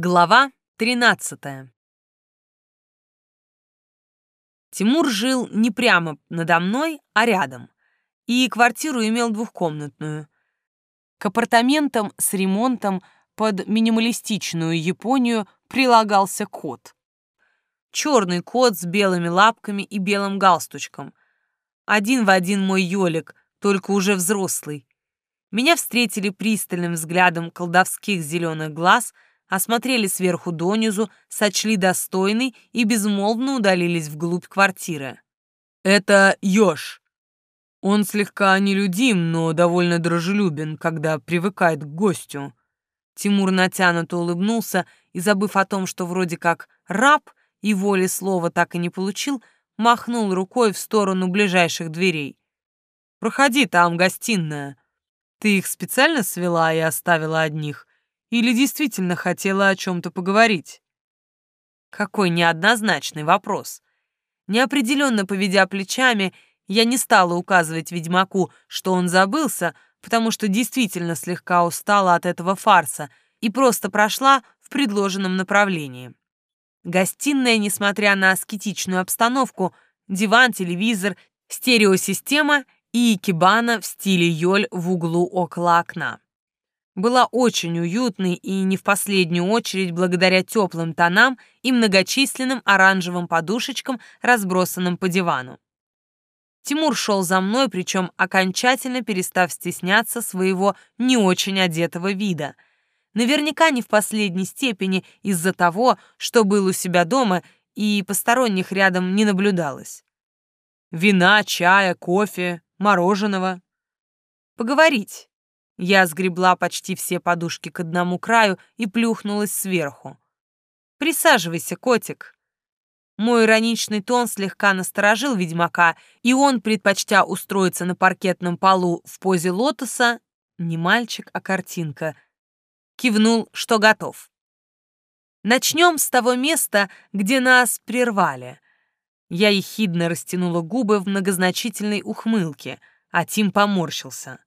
Глава 13 Тимур жил не прямо надо мной, а рядом, и квартиру имел двухкомнатную. К апартаментам с ремонтом под минималистичную Японию прилагался кот. Черный кот с белыми лапками и белым галстучком. Один в один мой Ёлик, только уже взрослый. Меня встретили пристальным взглядом колдовских зеленых глаз — осмотрели сверху донизу, сочли достойный и безмолвно удалились вглубь квартиры. «Это Ёж. Он слегка нелюдим, но довольно дружелюбен, когда привыкает к гостю». Тимур натянуто улыбнулся и, забыв о том, что вроде как раб и воли слова так и не получил, махнул рукой в сторону ближайших дверей. «Проходи, там гостиная. Ты их специально свела и оставила одних?» Или действительно хотела о чем-то поговорить? Какой неоднозначный вопрос. Неопределенно поведя плечами, я не стала указывать ведьмаку, что он забылся, потому что действительно слегка устала от этого фарса и просто прошла в предложенном направлении. Гостиная, несмотря на аскетичную обстановку, диван, телевизор, стереосистема и икебана в стиле йоль в углу около окна была очень уютной и не в последнюю очередь благодаря теплым тонам и многочисленным оранжевым подушечкам, разбросанным по дивану. Тимур шел за мной, причем окончательно перестав стесняться своего не очень одетого вида. Наверняка не в последней степени из-за того, что был у себя дома и посторонних рядом не наблюдалось. Вина, чая, кофе, мороженого. Поговорить. Я сгребла почти все подушки к одному краю и плюхнулась сверху. «Присаживайся, котик». Мой ироничный тон слегка насторожил ведьмака, и он, предпочтя устроиться на паркетном полу в позе лотоса, не мальчик, а картинка, кивнул, что готов. Начнем с того места, где нас прервали. Я ехидно растянула губы в многозначительной ухмылке, а Тим поморщился.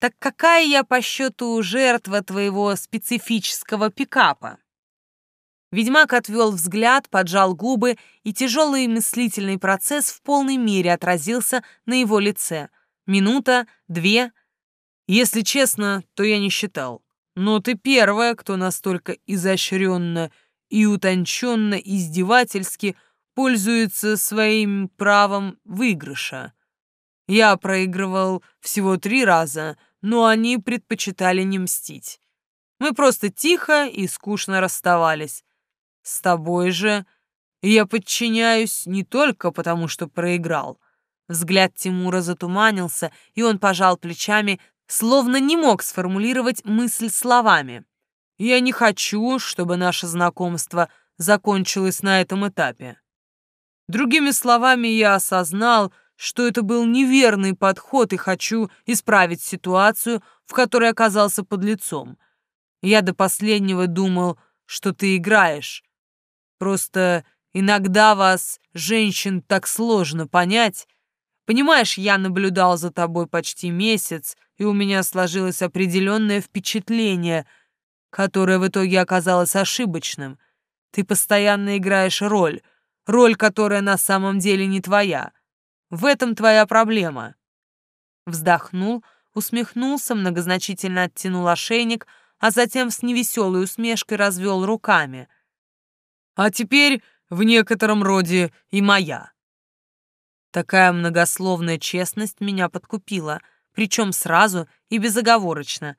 Так какая я по счету жертва твоего специфического пикапа? Ведьмак отвел взгляд, поджал губы, и тяжелый мыслительный процесс в полной мере отразился на его лице. Минута, две. Если честно, то я не считал. Но ты первая, кто настолько изощренно и утонченно издевательски пользуется своим правом выигрыша. Я проигрывал всего три раза — но они предпочитали не мстить. Мы просто тихо и скучно расставались. С тобой же я подчиняюсь не только потому, что проиграл. Взгляд Тимура затуманился, и он пожал плечами, словно не мог сформулировать мысль словами. Я не хочу, чтобы наше знакомство закончилось на этом этапе. Другими словами, я осознал, что это был неверный подход и хочу исправить ситуацию, в которой оказался под лицом. Я до последнего думал, что ты играешь. Просто иногда вас, женщин, так сложно понять. Понимаешь, я наблюдал за тобой почти месяц, и у меня сложилось определенное впечатление, которое в итоге оказалось ошибочным. Ты постоянно играешь роль, роль, которая на самом деле не твоя. В этом твоя проблема. Вздохнул, усмехнулся, многозначительно оттянул ошейник, а затем с невеселой усмешкой развел руками. А теперь в некотором роде и моя. Такая многословная честность меня подкупила, причем сразу и безоговорочно.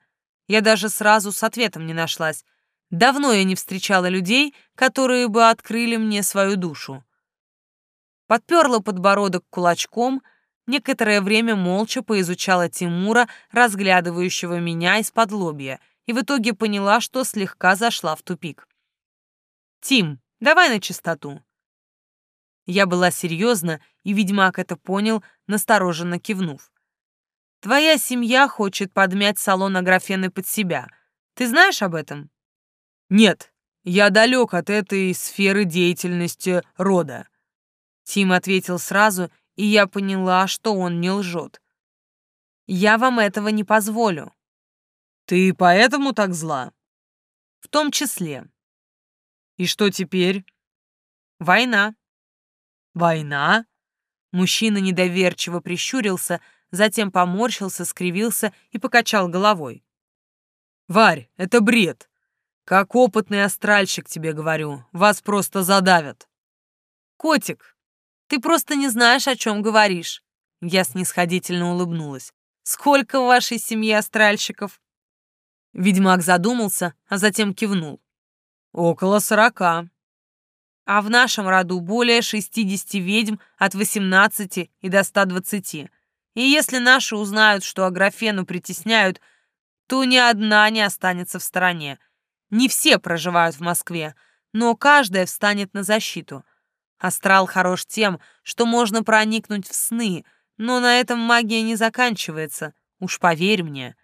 Я даже сразу с ответом не нашлась. Давно я не встречала людей, которые бы открыли мне свою душу подперла подбородок кулачком, некоторое время молча поизучала Тимура, разглядывающего меня из-под лобья, и в итоге поняла, что слегка зашла в тупик. «Тим, давай на чистоту». Я была серьезна, и ведьмак это понял, настороженно кивнув. «Твоя семья хочет подмять салон Аграфены под себя. Ты знаешь об этом?» «Нет, я далек от этой сферы деятельности рода», Тим ответил сразу, и я поняла, что он не лжет. «Я вам этого не позволю». «Ты поэтому так зла?» В том числе. И что теперь? Война. Война? Мужчина недоверчиво прищурился, затем поморщился, скривился и покачал головой. «Варь, это бред. Как опытный астральщик тебе говорю, вас просто задавят». «Котик, ты просто не знаешь, о чем говоришь». Я снисходительно улыбнулась. «Сколько в вашей семье астральщиков?» Ведьмак задумался, а затем кивнул. «Около сорока». А в нашем роду более 60 ведьм от 18 и до 120. И если наши узнают, что Аграфену притесняют, то ни одна не останется в стороне. Не все проживают в Москве, но каждая встанет на защиту. Астрал хорош тем, что можно проникнуть в сны, но на этом магия не заканчивается, уж поверь мне.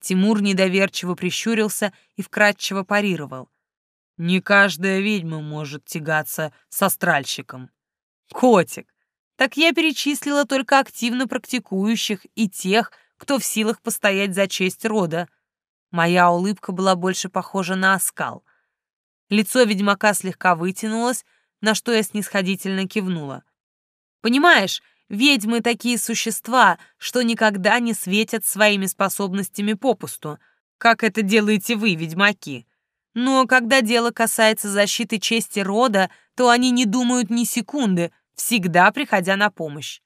Тимур недоверчиво прищурился и вкратчиво парировал. Не каждая ведьма может тягаться с астральщиком. Котик, так я перечислила только активно практикующих и тех, кто в силах постоять за честь рода. Моя улыбка была больше похожа на оскал. Лицо ведьмака слегка вытянулось, на что я снисходительно кивнула. Понимаешь, ведьмы такие существа, что никогда не светят своими способностями попусту, как это делаете вы, ведьмаки. Но когда дело касается защиты чести рода, то они не думают ни секунды, всегда приходя на помощь.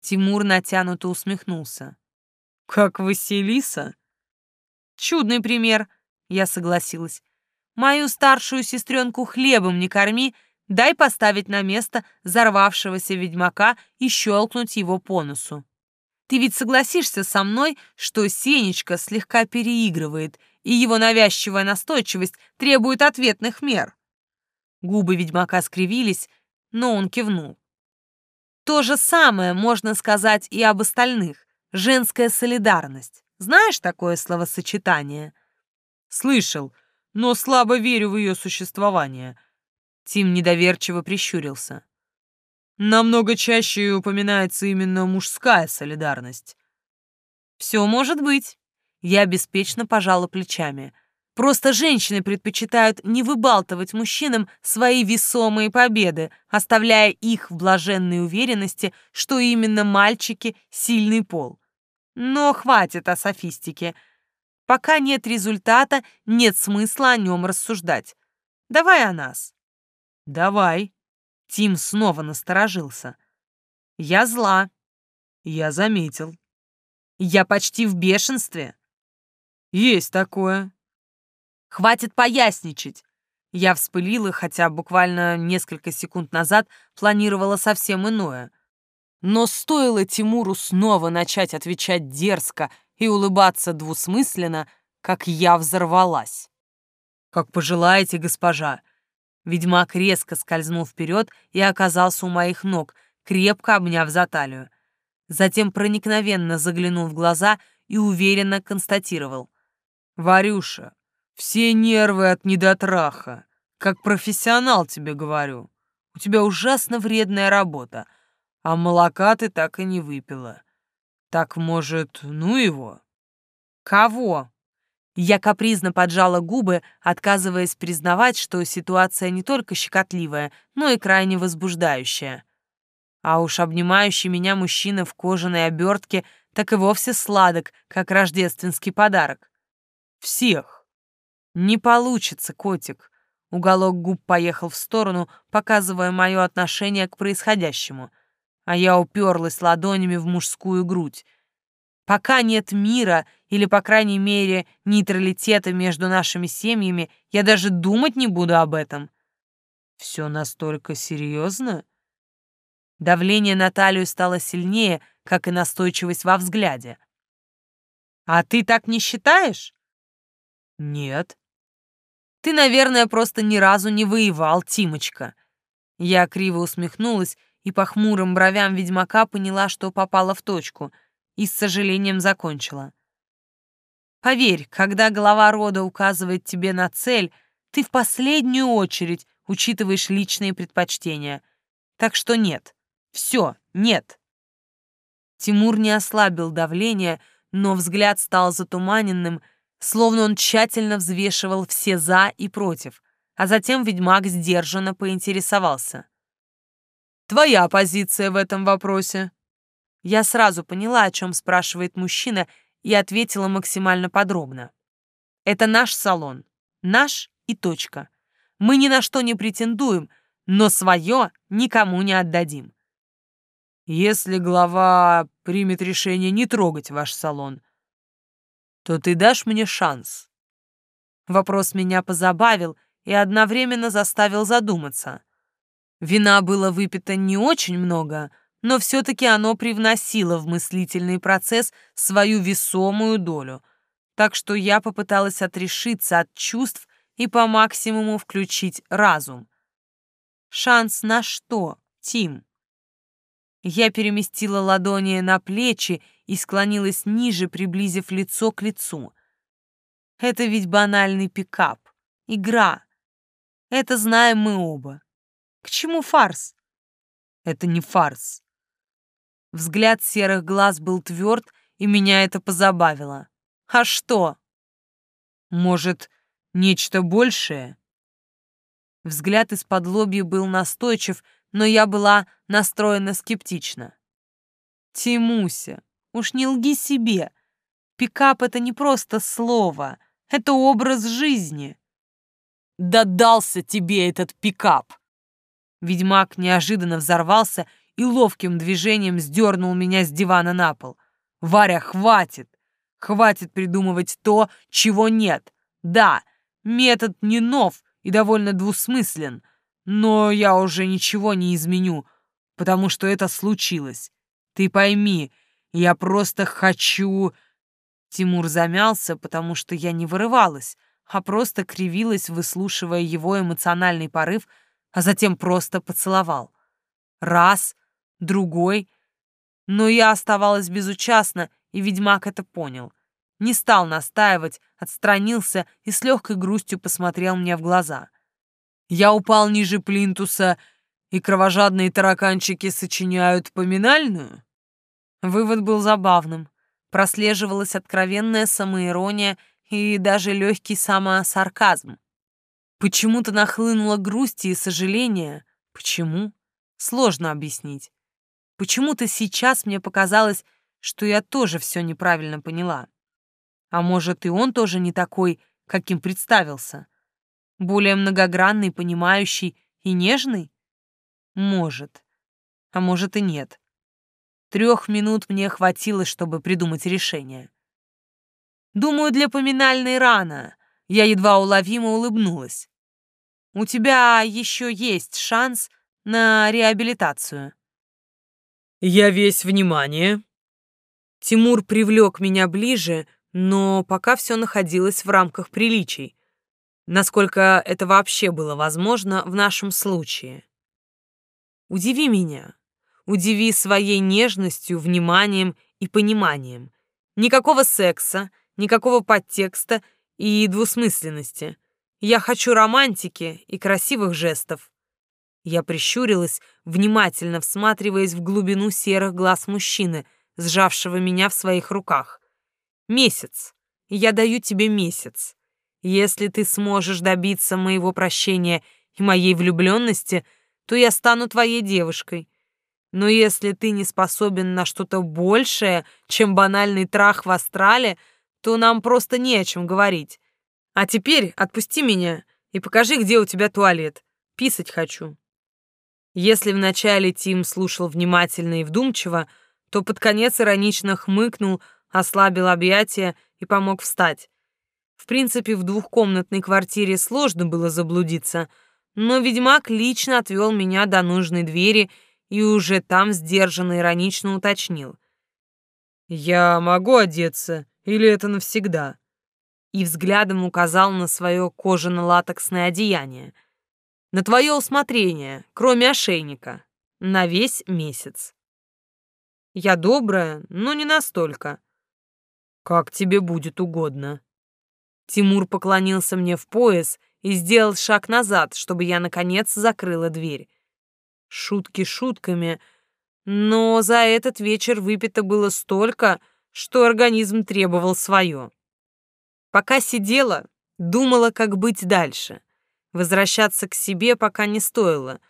Тимур натянуто усмехнулся. «Как Василиса?» «Чудный пример», — я согласилась. «Мою старшую сестренку хлебом не корми, дай поставить на место взорвавшегося ведьмака и щелкнуть его по носу. Ты ведь согласишься со мной, что Сенечка слегка переигрывает, и его навязчивая настойчивость требует ответных мер. Губы ведьмака скривились, но он кивнул. То же самое можно сказать и об остальных. Женская солидарность. Знаешь такое словосочетание? Слышал, но слабо верю в ее существование. Тим недоверчиво прищурился. Намного чаще упоминается именно мужская солидарность. Все может быть. Я беспечно пожала плечами. Просто женщины предпочитают не выбалтывать мужчинам свои весомые победы, оставляя их в блаженной уверенности, что именно мальчики — сильный пол. Но хватит о софистике. Пока нет результата, нет смысла о нем рассуждать. Давай о нас. Давай. Тим снова насторожился. «Я зла». «Я заметил». «Я почти в бешенстве». «Есть такое». «Хватит поясничать». Я вспылила, хотя буквально несколько секунд назад планировала совсем иное. Но стоило Тимуру снова начать отвечать дерзко и улыбаться двусмысленно, как я взорвалась. «Как пожелаете, госпожа. Ведьмак резко скользнул вперед и оказался у моих ног, крепко обняв за талию. Затем проникновенно заглянул в глаза и уверенно констатировал. «Варюша, все нервы от недотраха. Как профессионал тебе говорю. У тебя ужасно вредная работа, а молока ты так и не выпила. Так, может, ну его?» «Кого?» Я капризно поджала губы, отказываясь признавать, что ситуация не только щекотливая, но и крайне возбуждающая. А уж обнимающий меня мужчина в кожаной обертке так и вовсе сладок, как рождественский подарок. Всех. Не получится, котик. Уголок губ поехал в сторону, показывая мое отношение к происходящему, а я уперлась ладонями в мужскую грудь. Пока нет мира или, по крайней мере, нейтралитета между нашими семьями, я даже думать не буду об этом. Все настолько серьезно? Давление на талию стало сильнее, как и настойчивость во взгляде. А ты так не считаешь? Нет. Ты, наверное, просто ни разу не воевал, Тимочка. Я криво усмехнулась и по хмурым бровям ведьмака поняла, что попала в точку — и с сожалением закончила. Поверь, когда глава рода указывает тебе на цель, ты в последнюю очередь учитываешь личные предпочтения. Так что нет. Все, нет. Тимур не ослабил давление, но взгляд стал затуманенным, словно он тщательно взвешивал все «за» и «против», а затем ведьмак сдержанно поинтересовался. «Твоя позиция в этом вопросе?» Я сразу поняла, о чем спрашивает мужчина, и ответила максимально подробно. «Это наш салон. Наш и точка. Мы ни на что не претендуем, но свое никому не отдадим. Если глава примет решение не трогать ваш салон, то ты дашь мне шанс. Вопрос меня позабавил и одновременно заставил задуматься. Вина было выпито не очень много, но все-таки оно привносило в мыслительный процесс свою весомую долю, так что я попыталась отрешиться от чувств и по максимуму включить разум. Шанс на что, Тим? Я переместила ладони на плечи и склонилась ниже, приблизив лицо к лицу. Это ведь банальный пикап, игра. Это знаем мы оба. К чему фарс? Это не фарс. Взгляд серых глаз был тверд, и меня это позабавило. А что? Может, Нечто большее? Взгляд из-под лобья был настойчив, но я была настроена скептично. Тимуся, уж не лги себе. Пикап — это не просто слово, это образ жизни. Да дался тебе этот пикап! Ведьмак неожиданно взорвался и ловким движением сдернул меня с дивана на пол. «Варя, хватит! Хватит придумывать то, чего нет! Да, Метод не нов и довольно двусмыслен, но я уже ничего не изменю, потому что это случилось. Ты пойми, я просто хочу...» Тимур замялся, потому что я не вырывалась, а просто кривилась, выслушивая его эмоциональный порыв, а затем просто поцеловал. Раз, другой. Но я оставалась безучастна, и ведьмак это понял. Не стал настаивать, отстранился и с легкой грустью посмотрел мне в глаза. Я упал ниже плинтуса, и кровожадные тараканчики сочиняют поминальную? Вывод был забавным. Прослеживалась откровенная самоирония и даже легкий самосарказм. Почему-то нахлынула грусть и сожаление. Почему? Сложно объяснить. Почему-то сейчас мне показалось, что я тоже все неправильно поняла. А может, и он тоже не такой, каким представился? Более многогранный, понимающий и нежный? Может. А может и нет. Трех минут мне хватило, чтобы придумать решение. Думаю, для поминальной рано. Я едва уловимо улыбнулась. У тебя еще есть шанс на реабилитацию. Я весь внимание. Тимур привлек меня ближе, но пока все находилось в рамках приличий, насколько это вообще было возможно в нашем случае. Удиви меня, удиви своей нежностью, вниманием и пониманием. Никакого секса, никакого подтекста и двусмысленности. Я хочу романтики и красивых жестов. Я прищурилась, внимательно всматриваясь в глубину серых глаз мужчины, сжавшего меня в своих руках. Месяц. Я даю тебе месяц. Если ты сможешь добиться моего прощения и моей влюбленности, то я стану твоей девушкой. Но если ты не способен на что-то большее, чем банальный трах в астрале, то нам просто не о чем говорить. А теперь отпусти меня и покажи, где у тебя туалет. Писать хочу. Если вначале Тим слушал внимательно и вдумчиво, то под конец иронично хмыкнул, ослабил объятия и помог встать. В принципе, в двухкомнатной квартире сложно было заблудиться, но ведьмак лично отвел меня до нужной двери и уже там сдержанно иронично уточнил. «Я могу одеться, или это навсегда?» И взглядом указал на свое кожано-латексное одеяние. «На твое усмотрение, кроме ошейника, на весь месяц». Я добрая, но не настолько. «Как тебе будет угодно». Тимур поклонился мне в пояс и сделал шаг назад, чтобы я, наконец, закрыла дверь. Шутки шутками, но за этот вечер выпито было столько, что организм требовал свое. Пока сидела, думала, как быть дальше. Возвращаться к себе пока не стоило.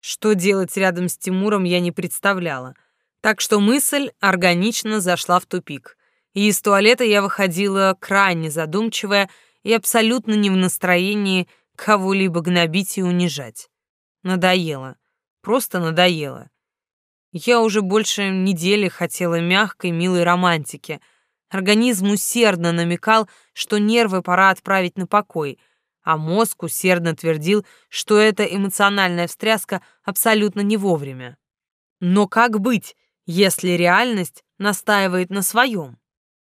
Что делать рядом с Тимуром я не представляла. Так что мысль органично зашла в тупик. И из туалета я выходила крайне задумчивая и абсолютно не в настроении кого-либо гнобить и унижать. Надоело. Просто надоело. Я уже больше недели хотела мягкой, милой романтики. Организм усердно намекал, что нервы пора отправить на покой, а мозг усердно твердил, что эта эмоциональная встряска абсолютно не вовремя. Но как быть, если реальность настаивает на своем?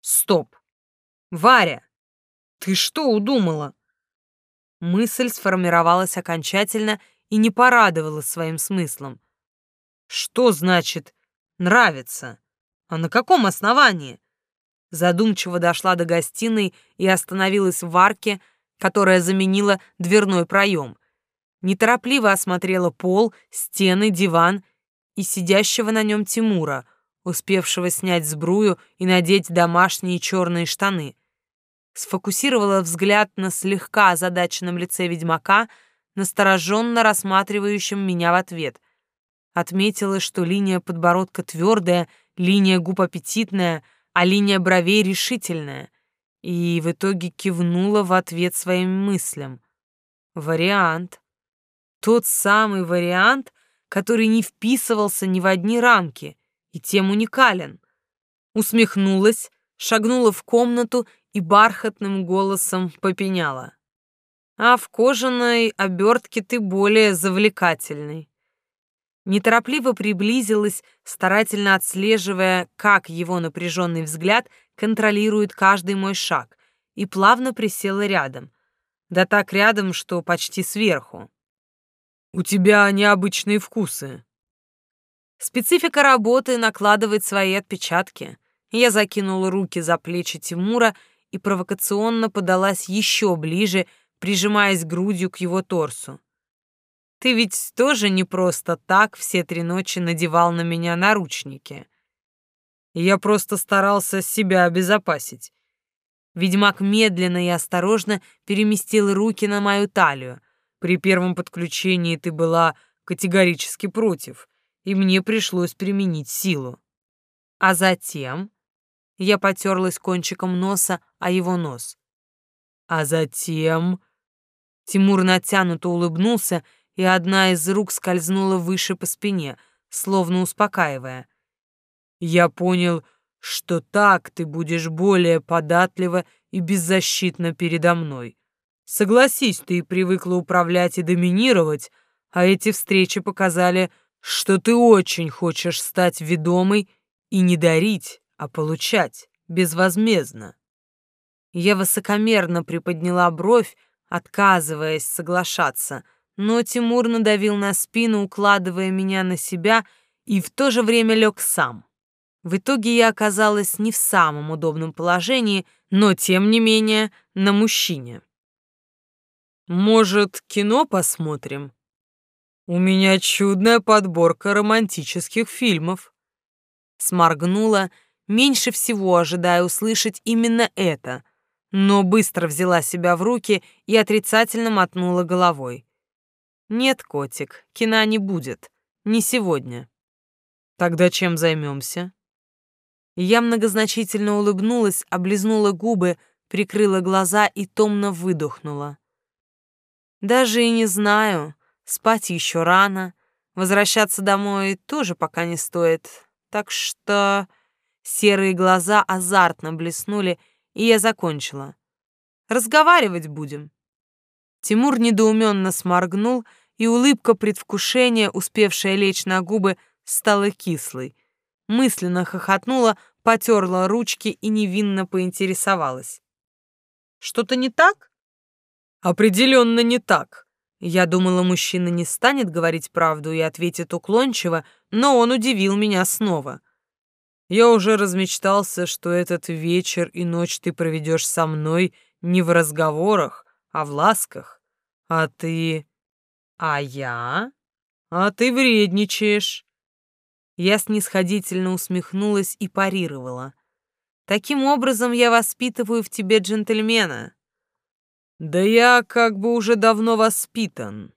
Стоп. Варя, ты что удумала? Мысль сформировалась окончательно и не порадовала своим смыслом. Что значит «нравится»? А на каком основании? Задумчиво дошла до гостиной и остановилась в арке, которая заменила дверной проем. Неторопливо осмотрела пол, стены, диван и сидящего на нем Тимура, успевшего снять сбрую и надеть домашние черные штаны. Сфокусировала взгляд на слегка озадаченном лице ведьмака, настороженно рассматривающем меня в ответ. Отметила, что линия подбородка твердая, линия губ аппетитная, а линия бровей решительная. И в итоге кивнула в ответ своим мыслям. Вариант. Тот самый вариант, который не вписывался ни в одни рамки и тем уникален. Усмехнулась, шагнула в комнату и бархатным голосом попеняла. «А в кожаной обертке ты более завлекательный» неторопливо приблизилась, старательно отслеживая, как его напряженный взгляд контролирует каждый мой шаг, и плавно присела рядом. Да так рядом, что почти сверху. «У тебя необычные вкусы». Специфика работы накладывает свои отпечатки. Я закинула руки за плечи Тимура и провокационно подалась еще ближе, прижимаясь грудью к его торсу. Ты ведь тоже не просто так все три ночи надевал на меня наручники. Я просто старался себя обезопасить. Ведьмак медленно и осторожно переместил руки на мою талию. При первом подключении ты была категорически против, и мне пришлось применить силу. А затем я потерлась кончиком носа о его нос. А затем Тимур натянуто улыбнулся и одна из рук скользнула выше по спине, словно успокаивая. «Я понял, что так ты будешь более податлива и беззащитна передо мной. Согласись, ты привыкла управлять и доминировать, а эти встречи показали, что ты очень хочешь стать ведомой и не дарить, а получать безвозмездно». Я высокомерно приподняла бровь, отказываясь соглашаться — но Тимур надавил на спину, укладывая меня на себя, и в то же время лег сам. В итоге я оказалась не в самом удобном положении, но, тем не менее, на мужчине. «Может, кино посмотрим? У меня чудная подборка романтических фильмов». Сморгнула, меньше всего ожидая услышать именно это, но быстро взяла себя в руки и отрицательно мотнула головой. Нет, котик, кино не будет. Не сегодня. Тогда чем займемся? Я многозначительно улыбнулась, облизнула губы, прикрыла глаза и томно выдохнула. Даже и не знаю, спать еще рано, возвращаться домой тоже пока не стоит. Так что серые глаза азартно блеснули, и я закончила. Разговаривать будем. Тимур недоуменно сморгнул, и улыбка предвкушения, успевшая лечь на губы, стала кислой. Мысленно хохотнула, потерла ручки и невинно поинтересовалась. «Что-то не так?» «Определенно не так». Я думала, мужчина не станет говорить правду и ответит уклончиво, но он удивил меня снова. Я уже размечтался, что этот вечер и ночь ты проведешь со мной не в разговорах, а в ласках. А ты... А я? А ты вредничаешь. Я снисходительно усмехнулась и парировала. Таким образом я воспитываю в тебе джентльмена. Да я как бы уже давно воспитан.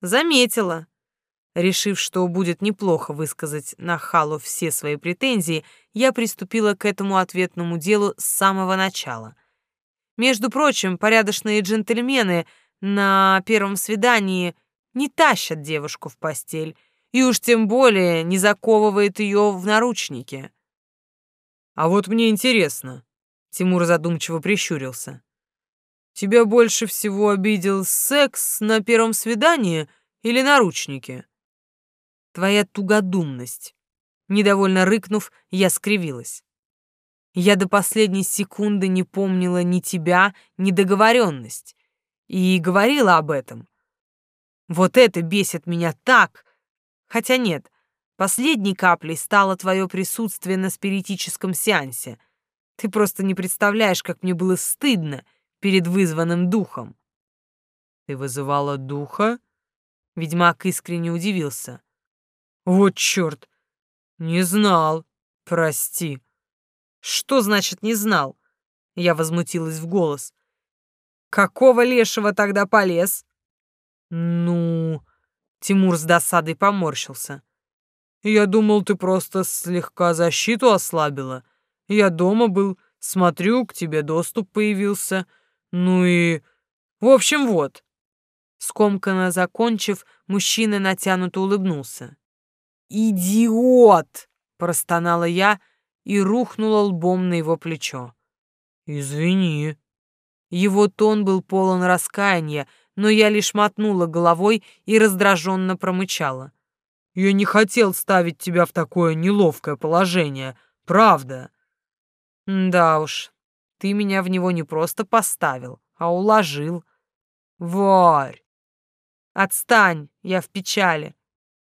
Заметила. Решив, что будет неплохо высказать на Халу все свои претензии, я приступила к этому ответному делу с самого начала. Между прочим, порядочные джентльмены на первом свидании не тащат девушку в постель, и уж тем более не заковывает ее в наручники. А вот мне интересно, Тимур задумчиво прищурился. Тебя больше всего обидел секс на первом свидании или наручники? Твоя тугодумность. Недовольно рыкнув, я скривилась. Я до последней секунды не помнила ни тебя, ни договоренность. И говорила об этом. Вот это бесит меня так. Хотя нет, последней каплей стало твое присутствие на спиритическом сеансе. Ты просто не представляешь, как мне было стыдно перед вызванным духом. Ты вызывала духа? Ведьмак искренне удивился. Вот черт! Не знал. Прости. Что значит не знал? Я возмутилась в голос. Какого лешего тогда полез? Ну, Тимур с досадой поморщился. Я думал, ты просто слегка защиту ослабила. Я дома был, смотрю, к тебе доступ появился. Ну и... В общем, вот. Скомканно закончив, мужчина натянуто улыбнулся. «Идиот!» — простонала я и рухнула лбом на его плечо. «Извини». Его тон был полон раскаяния, но я лишь мотнула головой и раздраженно промычала. «Я не хотел ставить тебя в такое неловкое положение, правда». «Да уж, ты меня в него не просто поставил, а уложил. Варь!» «Отстань, я в печали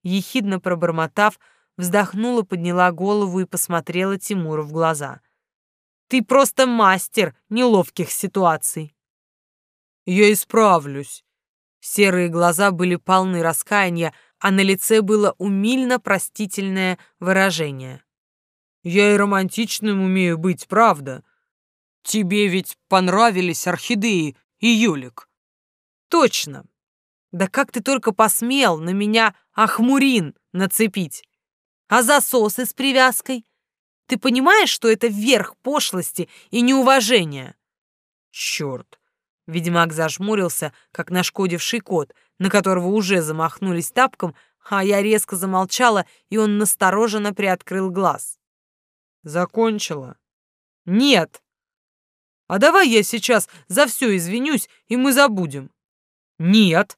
ехидно пробормотав, вздохнула, подняла голову и посмотрела Тимуру в глаза. «Ты просто мастер неловких ситуаций!» «Я исправлюсь!» Серые глаза были полны раскаяния, а на лице было умильно простительное выражение. «Я и романтичным умею быть, правда. Тебе ведь понравились орхидеи и Юлик?» «Точно! Да как ты только посмел на меня Ахмурин нацепить. А засосы с привязкой? Ты понимаешь, что это верх пошлости и неуважения? Черт! Ведьмак зажмурился, как нашкодивший кот, на которого уже замахнулись тапком, а я резко замолчала, и он настороженно приоткрыл глаз. Закончила? Нет. А давай я сейчас за все извинюсь, и мы забудем. Нет.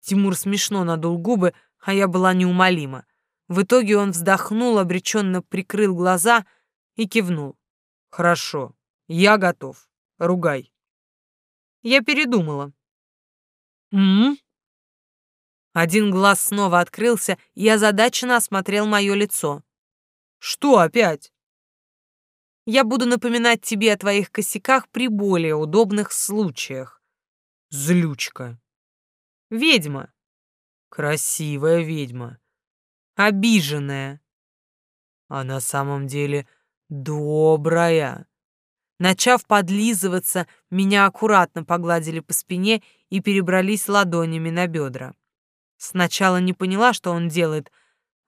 Тимур смешно надул губы, а я была неумолима. В итоге он вздохнул, обреченно прикрыл глаза и кивнул. «Хорошо, я готов. Ругай». Я передумала. «М?», Один глаз снова открылся, и озадаченно осмотрел мое лицо. «Что опять?» «Я буду напоминать тебе о твоих косяках при более удобных случаях». «Злючка», Ведьма. Красивая ведьма. Обиженная. А на самом деле добрая. Начав подлизываться, меня аккуратно погладили по спине и перебрались ладонями на бедра. Сначала не поняла, что он делает,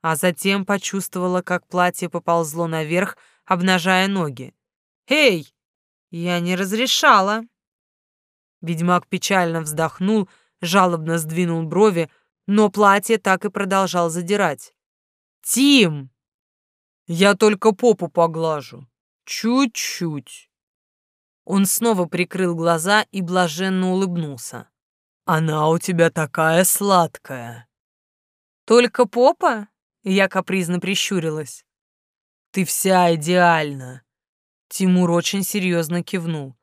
а затем почувствовала, как платье поползло наверх, обнажая ноги. «Эй! Я не разрешала!» Ведьмак печально вздохнул, жалобно сдвинул брови, но платье так и продолжал задирать. «Тим!» «Я только попу поглажу. Чуть-чуть». Он снова прикрыл глаза и блаженно улыбнулся. «Она у тебя такая сладкая». «Только попа?» Я капризно прищурилась. «Ты вся идеальна». Тимур очень серьезно кивнул.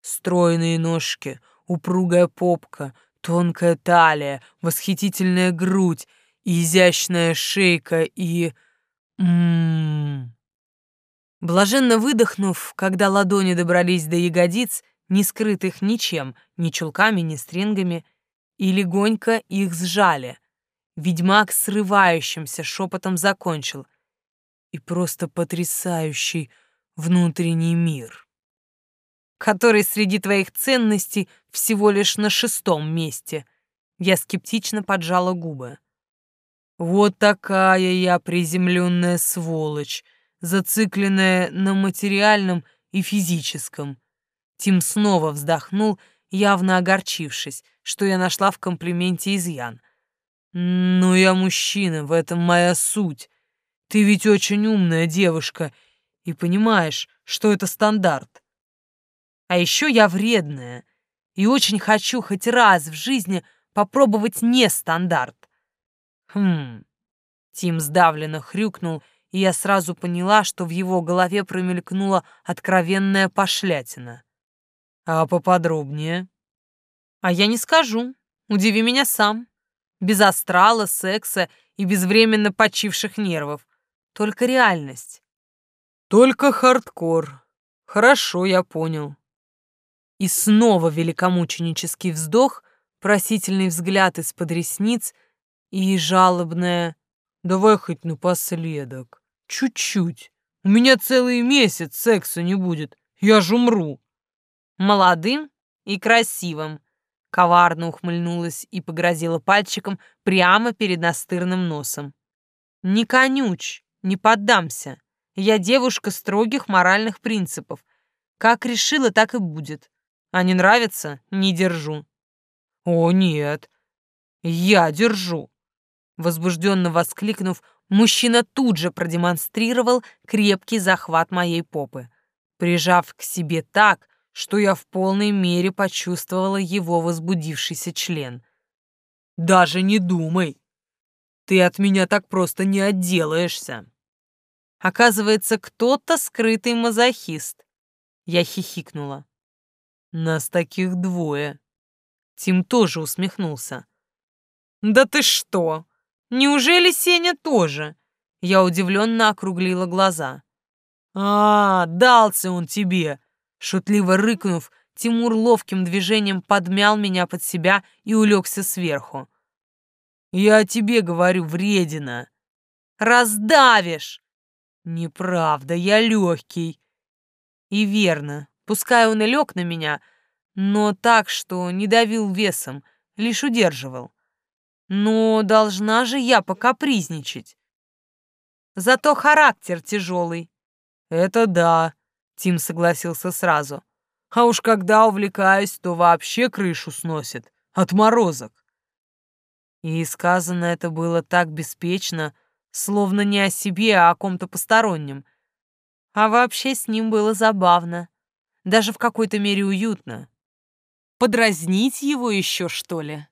«Стройные ножки, упругая попка, Тонкая талия, восхитительная грудь, изящная шейка и... Ммм... Блаженно выдохнув, когда ладони добрались до ягодиц, не скрытых ничем, ни чулками, ни стрингами, и легонько их сжали. Ведьмак срывающимся шепотом закончил. И просто потрясающий внутренний мир, который среди твоих ценностей всего лишь на шестом месте. Я скептично поджала губы. Вот такая я приземленная сволочь, зацикленная на материальном и физическом. Тим снова вздохнул, явно огорчившись, что я нашла в комплименте изъян. «Ну, я мужчина, в этом моя суть. Ты ведь очень умная девушка и понимаешь, что это стандарт. А еще я вредная и очень хочу хоть раз в жизни попробовать не стандарт. Хм. Тим сдавленно хрюкнул, и я сразу поняла, что в его голове промелькнула откровенная пошлятина. А поподробнее? А я не скажу. Удиви меня сам. Без астрала, секса и безвременно почивших нервов. Только реальность. Только хардкор. Хорошо, я понял. И снова великомученический вздох, просительный взгляд из-под ресниц и жалобное «Давай хоть напоследок, чуть-чуть. У меня целый месяц секса не будет, я ж умру» молодым и красивым. Коварно ухмыльнулась и погрозила пальчиком прямо перед настырным носом. «Не конюч, не поддамся. Я девушка строгих моральных принципов. Как решила, так и будет. А не нравится — не держу». «О, нет, я держу!» Возбужденно воскликнув, мужчина тут же продемонстрировал крепкий захват моей попы, прижав к себе так, что я в полной мере почувствовала его возбудившийся член. «Даже не думай! Ты от меня так просто не отделаешься!» Оказывается, кто-то скрытый мазохист. Я хихикнула. Нас таких двое. Тим тоже усмехнулся. Да ты что? Неужели Сеня тоже? Я удивленно округлила глаза. А, дался он тебе. Шутливо рыкнув, Тимур ловким движением подмял меня под себя и улегся сверху. «Я тебе говорю, вредина!» «Раздавишь!» «Неправда, я легкий!» И верно, пускай он и лег на меня, но так, что не давил весом, лишь удерживал. Но должна же я покапризничать. Зато характер тяжелый. Это да, Тим согласился сразу. А уж когда увлекаюсь, то вообще крышу сносит. От морозок. И сказано это было так беспечно, словно не о себе, а о ком-то постороннем. А вообще с ним было забавно. Даже в какой-то мере уютно. Подразнить его еще, что ли?